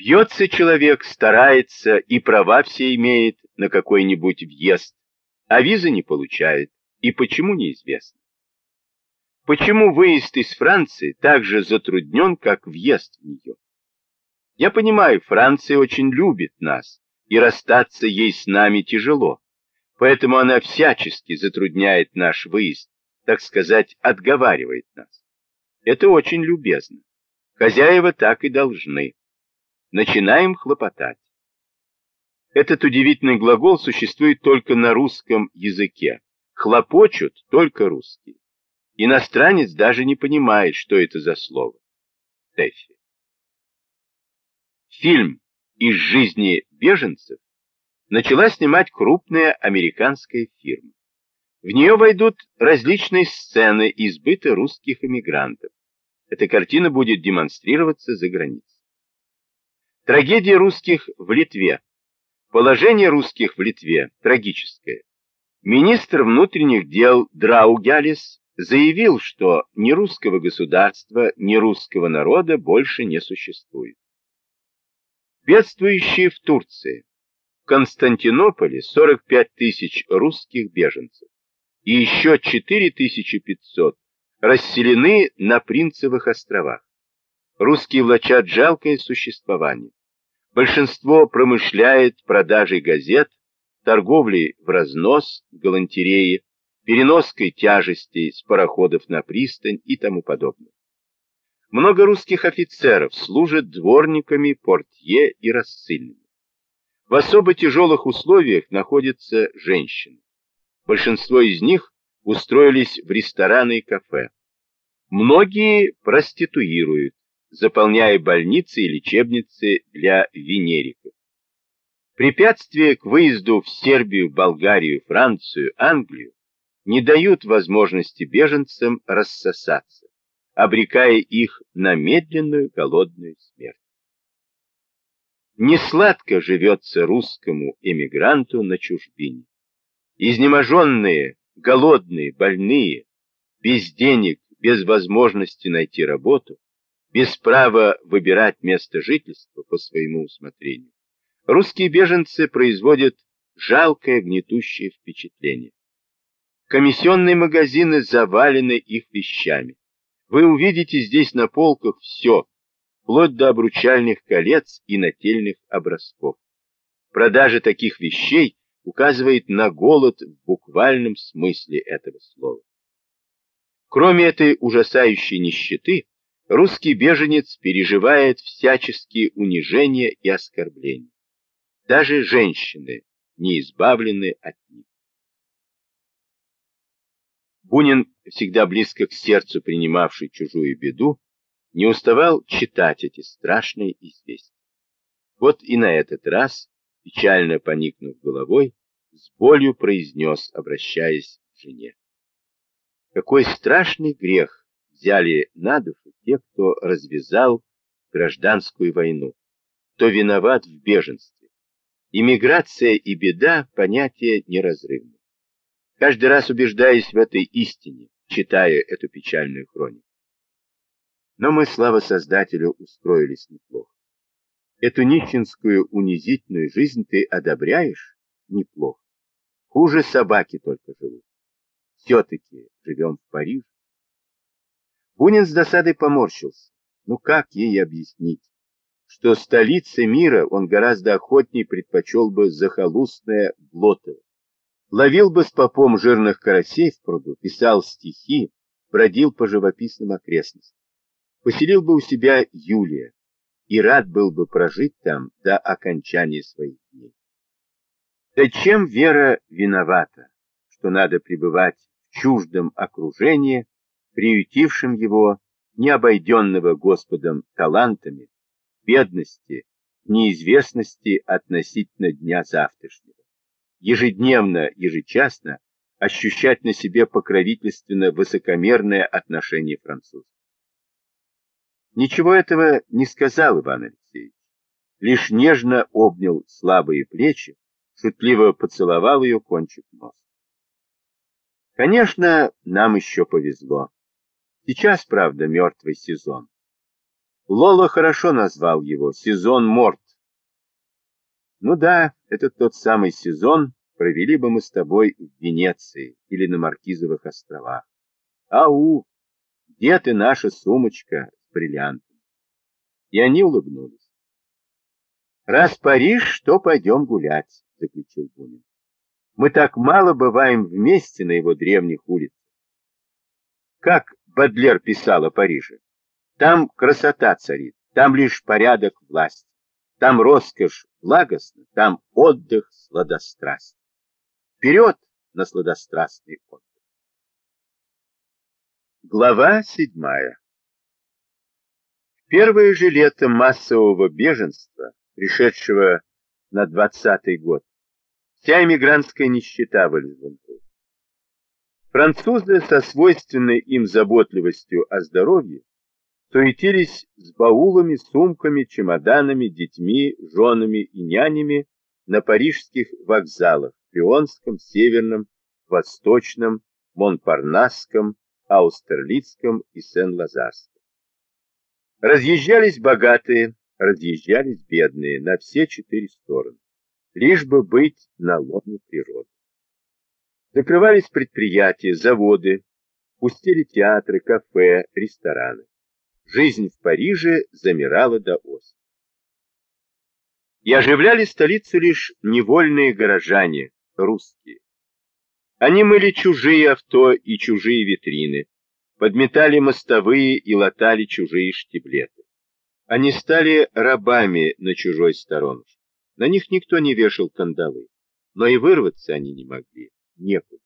Бьется человек, старается и права все имеет на какой-нибудь въезд, а визы не получает. И почему неизвестно. Почему выезд из Франции так же затруднен, как въезд в нее? Я понимаю, Франция очень любит нас, и расстаться ей с нами тяжело. Поэтому она всячески затрудняет наш выезд, так сказать, отговаривает нас. Это очень любезно. Хозяева так и должны. Начинаем хлопотать. Этот удивительный глагол существует только на русском языке. Хлопочут только русские. Иностранец даже не понимает, что это за слово. Тэффи. Фильм из жизни беженцев начала снимать крупная американская фирма. В нее войдут различные сцены из быта русских эмигрантов. Эта картина будет демонстрироваться за границей. Трагедия русских в Литве. Положение русских в Литве трагическое. Министр внутренних дел Драугялис заявил, что ни русского государства, ни русского народа больше не существует. Бедствующие в Турции. В Константинополе 45 тысяч русских беженцев и еще 4500 расселены на Принцевых островах. Русские влачат жалкое существование. Большинство промышляет продажей газет, торговлей в разнос, галантереи, переноской тяжестей с пароходов на пристань и тому подобное. Много русских офицеров служат дворниками, портье и рассыльными. В особо тяжелых условиях находятся женщины. Большинство из них устроились в рестораны и кафе. Многие проституируют, заполняя больницы и лечебницы для венериков. Препятствия к выезду в Сербию, Болгарию, Францию, Англию не дают возможности беженцам рассосаться, обрекая их на медленную голодную смерть. Несладко живется русскому эмигранту на чужбине. Изнеможенные, голодные, больные, без денег, без возможности найти работу, без права выбирать место жительства по своему усмотрению, русские беженцы производят жалкое гнетущее впечатление. Комиссионные магазины завалены их вещами. Вы увидите здесь на полках все, вплоть до обручальных колец и нательных образков. Продажа таких вещей указывает на голод в буквальном смысле этого слова. Кроме этой ужасающей нищеты, русский беженец переживает всяческие унижения и оскорбления. Даже женщины не избавлены от них. Бунин, всегда близко к сердцу принимавший чужую беду, не уставал читать эти страшные известия. Вот и на этот раз, печально поникнув головой, с болью произнес, обращаясь к жене. Какой страшный грех взяли на душу те, кто развязал гражданскую войну, кто виноват в беженстве. Иммиграция и беда – понятия неразрывны каждый раз убеждаясь в этой истине, читая эту печальную хронику. Но мы, слава Создателю, устроились неплохо. Эту нищенскую унизительную жизнь ты одобряешь? Неплохо. Хуже собаки только живут. Все-таки живем в Париже. Бунин с досадой поморщился. Ну как ей объяснить, что столице мира он гораздо охотнее предпочел бы захолустное Глотово? Ловил бы с попом жирных карасей в пруду, писал стихи, бродил по живописным окрестностям. Поселил бы у себя Юлия и рад был бы прожить там до окончания своих дней. Да чем Вера виновата, что надо пребывать в чуждом окружении, приютившем его, необойденного Господом талантами, бедности, неизвестности относительно дня завтрашнего ежедневно, ежечасно ощущать на себе покровительственно высокомерное отношение французов. Ничего этого не сказал Иван Алексеевич, лишь нежно обнял слабые плечи, шутливо поцеловал ее кончик носа. Конечно, нам еще повезло. Сейчас, правда, мертвый сезон. Лола хорошо назвал его «Сезон Морт». Ну да, это тот самый сезон, провели бы мы с тобой в Венеции или на Маркизовых островах. Ау, где ты наша сумочка с бриллиантами? И они улыбнулись. Раз Париж, то пойдем гулять, заключил Бунин. Мы так мало бываем вместе на его древних улицах. Как Бадлер писал о Париже? Там красота царит, там лишь порядок власти, там роскошь благостна, там отдых сладострастный. Вперед на сладострастный отдых! Глава седьмая первое же лето массового беженства, пришедшего на двадцатый год, вся эмигрантская нищета вылезла. Французы со свойственной им заботливостью о здоровье суетились с баулами, сумками, чемоданами, детьми, женами и нянями на парижских вокзалах, Леонском, Северном, Восточном, Монпарнасском, Аустерлицком и Сен-Лазарском. Разъезжались богатые, разъезжались бедные на все четыре стороны, лишь бы быть на лоне природы. Закрывались предприятия, заводы, пустили театры, кафе, рестораны. Жизнь в Париже замирала до осени. И оживляли столицу лишь невольные горожане, русские. Они мыли чужие авто и чужие витрины, подметали мостовые и латали чужие штиблеты. Они стали рабами на чужой стороне. На них никто не вешал кандалы, но и вырваться они не могли некуда.